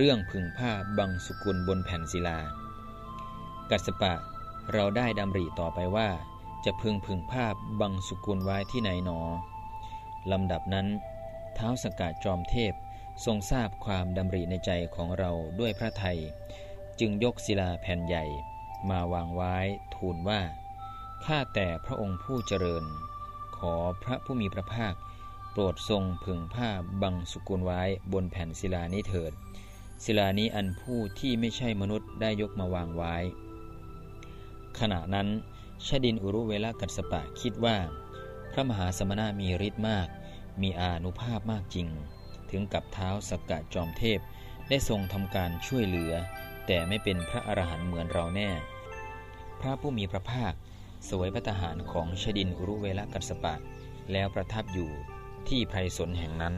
เรื่องผึ่งผ้าบังสุกุลบนแผ่นศิลา กัสปะเราได้ดำริต่อไปว่า จะพึงผึ่งผ้าบังสุกุลไว้ที่ไหนหนอลำดับนั้น เท้าสกัดจอมเทพทรงทราบความดำริในใจของเราด้วยพระไทย จึงยกศิลาแผ่นใหญ่ มาวางไว้ทูลว่าข้าแต่พระองค์ผู้เจริญ ขอพระผู้มีพระภาค โปรดทรงผึ่งผ้าบังสุกุลไว้บนแผ่นศิลานี้เถิด ศิลานี้อันผู้ที่ไม่ใช่มนุษย์ได้ยกมาวางไว้ ขณะนั้นชดินอุรุเวลกัสปะคิดว่า พระมหาสมณะมีฤทธิ์มาก มีอานุภาพมากจริง ถึงกับเท้าสกกะจอมเทพได้ทรงทำการช่วยเหลือ แต่ไม่เป็นพระอรหันต์เหมือนเราแน่ พระผู้มีพระภาคสวยพระทหารของชดินอุรุเวลกัสปะ แล้วประทับอยู่ที่ไพรสนแห่งนั้น